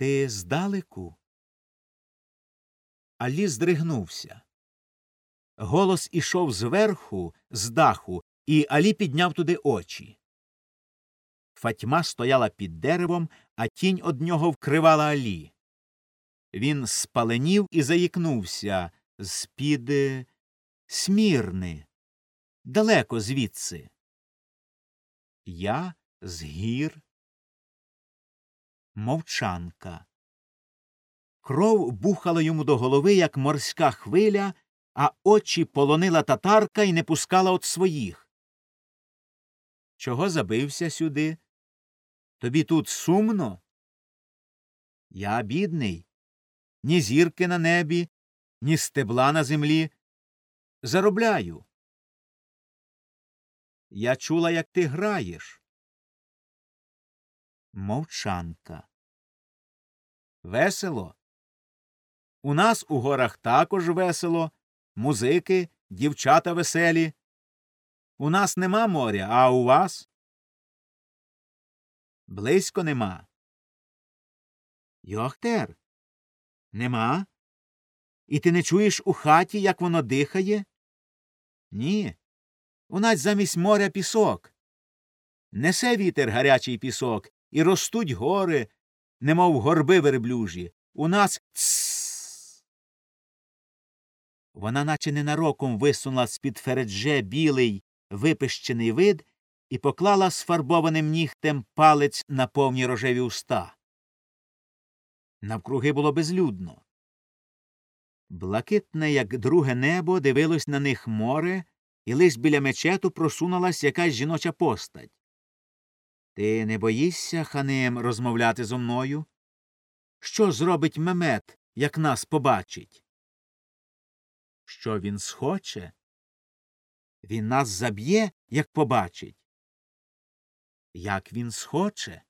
Ти здалеку? Алі здригнувся. Голос ішов зверху, з даху, і Алі підняв туди очі. Фатьма стояла під деревом, а тінь од нього вкривала Алі. Він спаленів і заїкнувся з під смірни, далеко звідси. Я з гір. Мовчанка. Кров бухала йому до голови, як морська хвиля, а очі полонила татарка і не пускала от своїх. Чого забився сюди? Тобі тут сумно? Я бідний. Ні зірки на небі, ні стебла на землі. Заробляю. Я чула, як ти граєш. Мовчанка. Весело. У нас у горах також весело, музики, дівчата веселі. У нас нема моря, а у вас? Близько нема. Йохтер. Нема? І ти не чуєш у хаті, як воно дихає? Ні. У нас замість моря пісок. Несе вітер гарячий пісок, і ростуть гори, немов горби верблюжі. У нас цс. Вона наче ненароком висунула з-під фередже білий випищений вид і поклала сфарбованим нігтем палець на повні рожеві уста. Навкруги було безлюдно. Блакитне, як друге небо, дивилось на них море, і лиш біля мечету просунулась якась жіноча постать. Ти не боїшся, ханим, розмовляти зо мною? Що зробить мемет, як нас побачить? Що він схоче? Він нас заб'є, як побачить. Як він схоче?